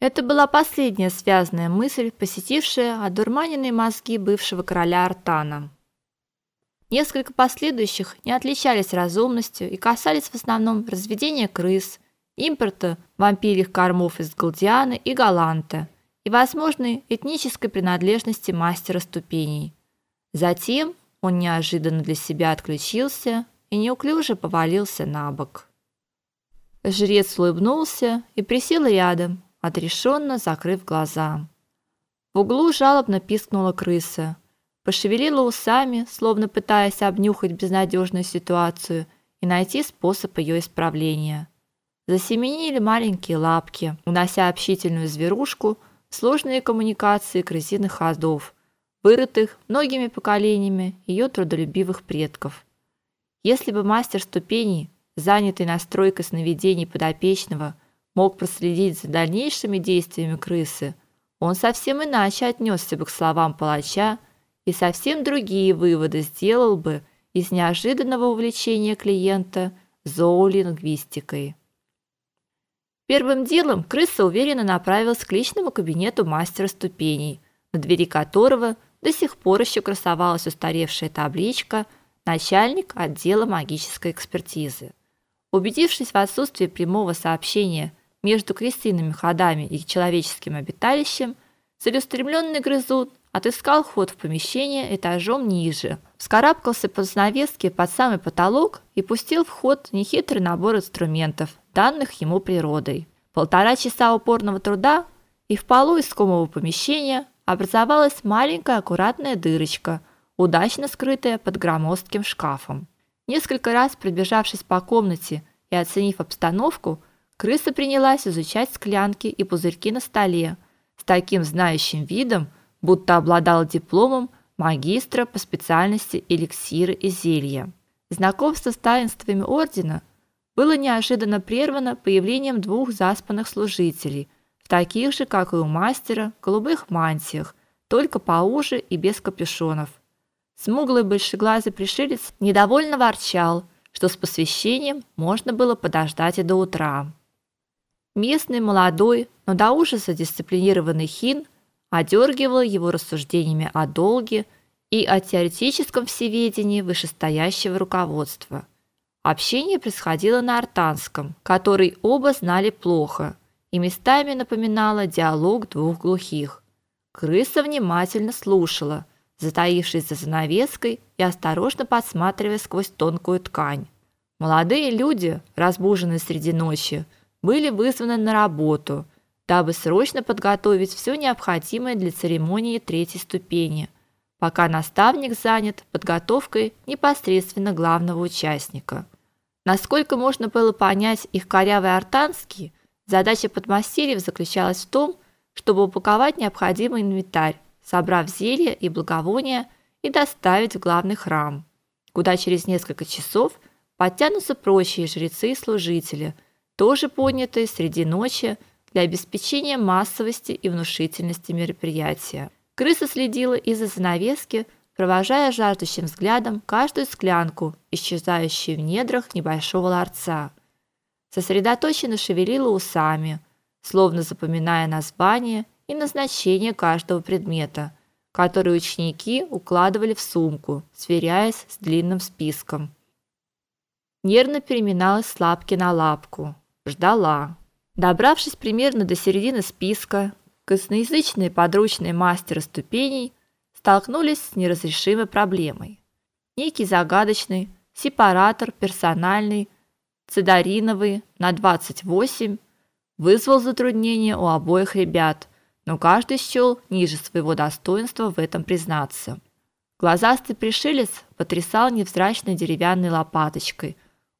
Это была последняя связанная мысль, посетившая одурманенные мозги бывшего короля Артана. Несколько последующих не отличались разумностью и касались в основном разведения крыс, импорта вампирьих кормов из Галдиана и Галанта и возможной этнической принадлежности мастера ступеней. Затем он неожиданно для себя отключился и неуклюже повалился на бок. Жрец улыбнулся и присел рядом, отрешенно закрыв глаза. В углу жалобно пискнула крыса, пошевелила усами, словно пытаясь обнюхать безнадежную ситуацию и найти способ ее исправления. Засеменили маленькие лапки, унося общительную зверушку в сложные коммуникации крысиных ходов, вырытых многими поколениями ее трудолюбивых предков. Если бы мастер ступеней, занятый настройкой сновидений подопечного, мог проследить за дальнейшими действиями крысы, он совсем иначе отнесся бы к словам палача и совсем другие выводы сделал бы из неожиданного увлечения клиента зоолингвистикой. Первым делом крыса уверенно направилась к личному кабинету мастера ступеней, на двери которого до сих пор еще красовалась устаревшая табличка «Начальник отдела магической экспертизы». Убедившись в отсутствии прямого сообщения между крысиными ходами и человеческим обиталищем, целеустремленный грызун отыскал ход в помещение этажом ниже, вскарабкался по занавеске под самый потолок и пустил в ход нехитрый набор инструментов, данных ему природой. Полтора часа упорного труда, и в полу искомого помещения образовалась маленькая аккуратная дырочка, удачно скрытая под громоздким шкафом. Несколько раз пробежавшись по комнате и оценив обстановку, Крыса принялась изучать склянки и пузырьки на столе с таким знающим видом, будто обладала дипломом магистра по специальности эликсиры и зелья. Знакомство с таинствами ордена было неожиданно прервано появлением двух заспанных служителей, в таких же, как и у мастера, голубых мантиях, только поуже и без капюшонов. Смуглый большеглазый пришелец недовольно ворчал, что с посвящением можно было подождать и до утра. Местный молодой, но до ужаса дисциплинированный хин одергивал его рассуждениями о долге и о теоретическом всеведении вышестоящего руководства. Общение происходило на артанском, который оба знали плохо, и местами напоминало диалог двух глухих. Крыса внимательно слушала, затаившись за занавеской и осторожно подсматривая сквозь тонкую ткань. Молодые люди, разбуженные среди ночи, были вызваны на работу, дабы срочно подготовить все необходимое для церемонии третьей ступени, пока наставник занят подготовкой непосредственно главного участника. Насколько можно было понять их корявый артанский, задача подмастерьев заключалась в том, чтобы упаковать необходимый инвентарь, собрав зелья и благовония и доставить в главный храм, куда через несколько часов подтянутся прочие жрецы и служители – тоже поднятые среди ночи для обеспечения массовости и внушительности мероприятия. Крыса следила из-за занавески, провожая жаждущим взглядом каждую склянку, исчезающую в недрах небольшого ларца. Сосредоточенно шевелила усами, словно запоминая название и назначение каждого предмета, который ученики укладывали в сумку, сверяясь с длинным списком. Нервно переминалась с лапки на лапку, ждала. Добравшись примерно до середины списка, косноязычные подручные мастера ступеней столкнулись с неразрешимой проблемой. Некий загадочный сепаратор персональный цедариновый на 28 вызвал затруднения у обоих ребят, но каждый счел ниже своего достоинства в этом признаться. Глазастый пришелец потрясал невзрачной деревянной лопаточкой,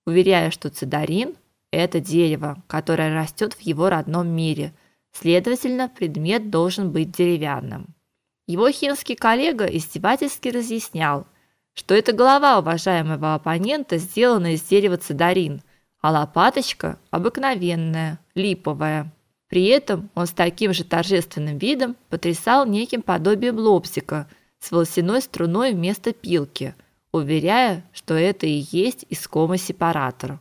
уверяя, что цедарин – это дерево, которое растет в его родном мире. Следовательно, предмет должен быть деревянным. Его хинский коллега издевательски разъяснял, что это голова уважаемого оппонента сделана из дерева цедарин, а лопаточка обыкновенная, липовая. При этом он с таким же торжественным видом потрясал неким подобием лобзика с волосяной струной вместо пилки, уверяя, что это и есть искомый сепаратор.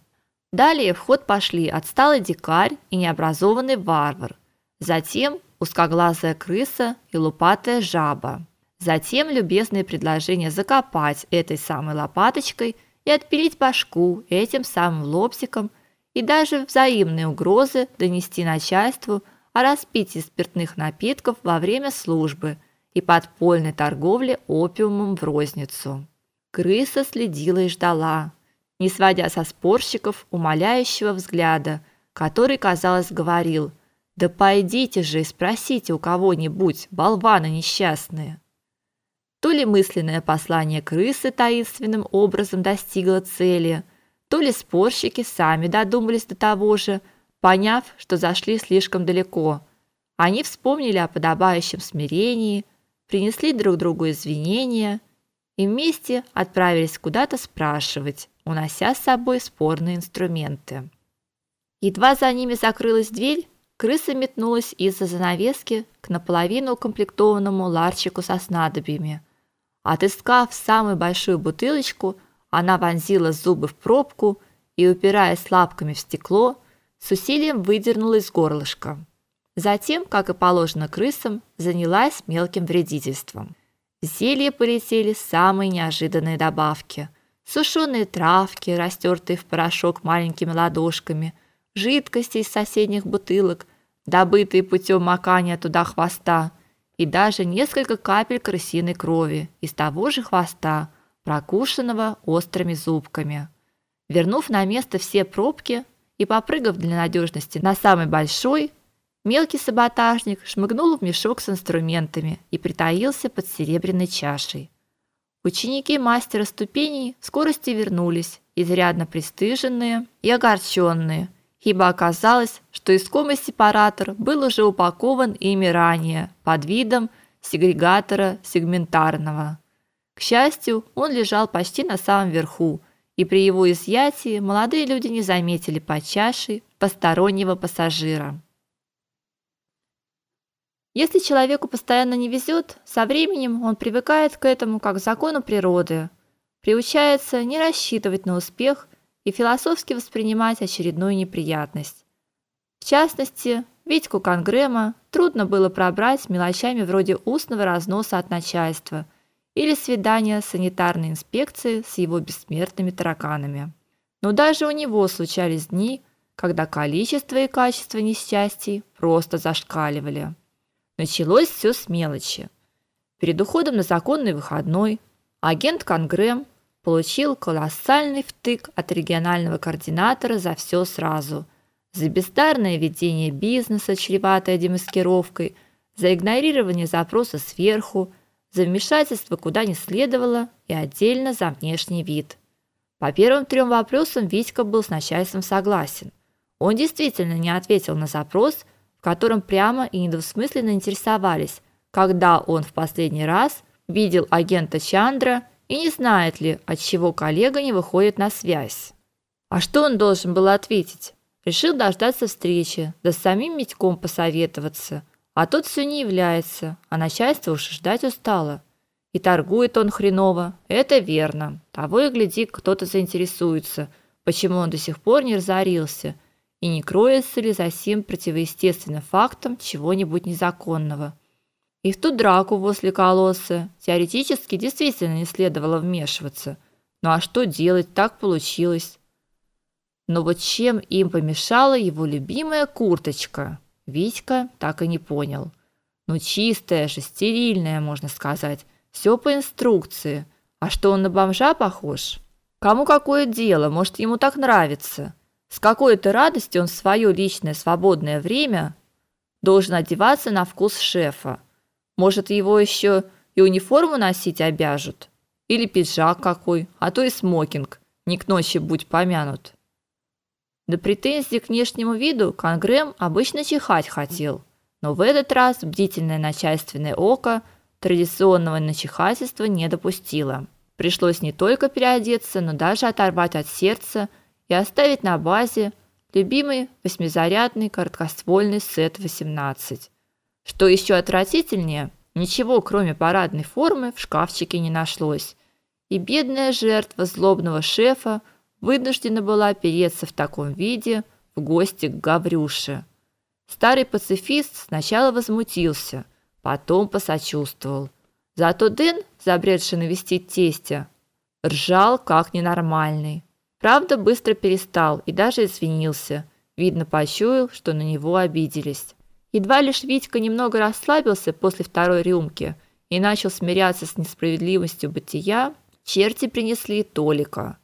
Далее в ход пошли отсталый дикарь и необразованный варвар. затем узкоглазая крыса и лупатая жаба. Затем любезные предложения закопать этой самой лопаточкой и отпилить башку этим самым лобзиком, и даже взаимные угрозы донести начальству о распитии спиртных напитков во время службы и подпольной торговле опиумом в розницу. Крыса следила и ждала, не сводя со спорщиков умоляющего взгляда, который, казалось, говорил: "Да пойдите же и спросите у кого-нибудь, болваны несчастные". То ли мысленное послание крысы таинственным образом достигло цели, то ли спорщики сами додумались до того же, поняв, что зашли слишком далеко. Они вспомнили о подобающем смирении, принесли друг другу извинения и вместе отправились куда-то спрашивать, унося с собой спорные инструменты. Едва за ними закрылась дверь, крыса метнулась из-за занавески к наполовину укомплектованному ларчику со снадобьями. Отыскав самую большую бутылочку, она вонзила зубы в пробку и, упираясь лапками в стекло, с усилием выдернула из горлышка. Затем, как и положено крысам, занялась мелким вредительством. В зелье полетели самые неожиданные добавки: сушеные травки, растертые в порошок маленькими ладошками, жидкости из соседних бутылок, добытые путем макания туда хвоста, и даже несколько капель крысиной крови из того же хвоста, прокушенного острыми зубками. Вернув на место все пробки и попрыгав для надежности на самый большой, мелкий саботажник шмыгнул в мешок с инструментами и притаился под серебряной чашей. Ученики мастера ступеней в скорости вернулись, изрядно пристыженные и огорченные, ибо оказалось, что искомый сепаратор был уже упакован ими ранее под видом сегрегатора сегментарного. К счастью, он лежал почти на самом верху, и при его изъятии молодые люди не заметили под чашей постороннего пассажира. Если человеку постоянно не везет, со временем он привыкает к этому как к закону природы, приучается не рассчитывать на успех и философски воспринимать очередную неприятность. В частности, Витьку Конгрема трудно было пробрать мелочами вроде устного разноса от начальства или свидания санитарной инспекции с его бессмертными тараканами. Но даже у него случались дни, когда количество и качество несчастий просто зашкаливали. Началось все с мелочи. Перед уходом на законный выходной агент Конгрэм получил колоссальный втык от регионального координатора за все сразу. За бездарное ведение бизнеса, чреватое демаскировкой, за игнорирование запроса сверху, за вмешательство куда не следовало и отдельно за внешний вид. По первым трем вопросам Витька был с начальством согласен. Он действительно не ответил на запрос, котором прямо и недвусмысленно интересовались, когда он в последний раз видел агента Чандра и не знает ли, от чего коллега не выходит на связь. А что он должен был ответить? Решил дождаться встречи, да с самим Митьком посоветоваться. А тот все не является, а начальство уж ждать устало. И торгует он хреново, это верно. Того и гляди, кто-то заинтересуется, почему он до сих пор не разорился, и не кроется ли за сим противоестественным фактом чего-нибудь незаконного. И в ту драку возле колосса теоретически действительно не следовало вмешиваться. Ну а что делать, так получилось. Но вот чем им помешала его любимая курточка, Витька так и не понял. Ну чистая же, стерильная, можно сказать, все по инструкции. А что он на бомжа похож? Кому какое дело, может, ему так нравится. С какой-то радостью он в свое личное свободное время должен одеваться на вкус шефа. Может, его еще и униформу носить обяжут? Или пиджак какой, а то и смокинг, не к ночи будь помянут. До претензий к внешнему виду Конгрэм обычно чихать хотел, но в этот раз бдительное начальственное око традиционного начихательства не допустило. Пришлось не только переодеться, но даже оторвать от сердца и оставить на базе любимый восьмизарядный короткоствольный СЭТ-18. Что еще отвратительнее, ничего, кроме парадной формы, в шкафчике не нашлось. И бедная жертва злобного шефа вынуждена была переться в таком виде в гости к Гаврюше. Старый пацифист сначала возмутился, потом посочувствовал. Зато Дэн, забредший навестить тестя, ржал как ненормальный. Правда, быстро перестал и даже извинился. Видно, почуял, что на него обиделись. Едва лишь Витька немного расслабился после второй рюмки и начал смиряться с несправедливостью бытия, черти принесли Толика.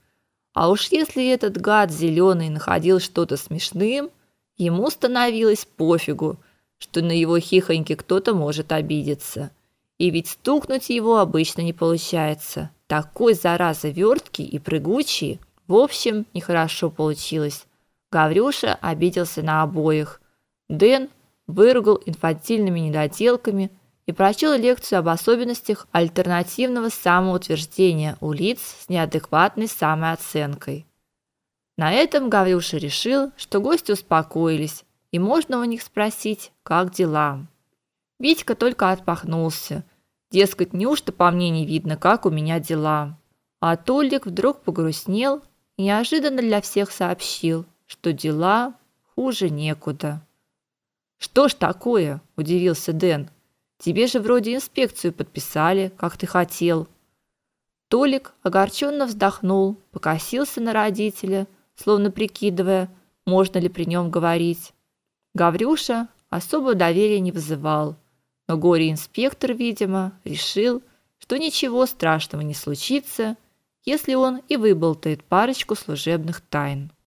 А уж если этот гад зеленый находил что-то смешным, ему становилось пофигу, что на его хихоньки кто-то может обидеться. И ведь стукнуть его обычно не получается. Такой зараза верткий и прыгучий. В общем, нехорошо получилось. Гаврюша обиделся на обоих. Дэн выругал инфантильными недоделками и прочел лекцию об особенностях альтернативного самоутверждения у лиц с неадекватной самооценкой. На этом Гаврюша решил, что гости успокоились, и можно у них спросить, как дела. Витька только отпахнулся. Дескать, неужто по мне не видно, как у меня дела? А Толик вдруг погрустнел неожиданно для всех сообщил, что дела хуже некуда. Что ж такое? удивился Дэн. Тебе же вроде инспекцию подписали, как ты хотел. Толик огорченно вздохнул, покосился на родителя, словно прикидывая, можно ли при нем говорить. Гаврюша особого доверия не вызывал, но горе-инспектор, видимо, решил, что ничего страшного не случится, если он и выболтает парочку служебных тайн.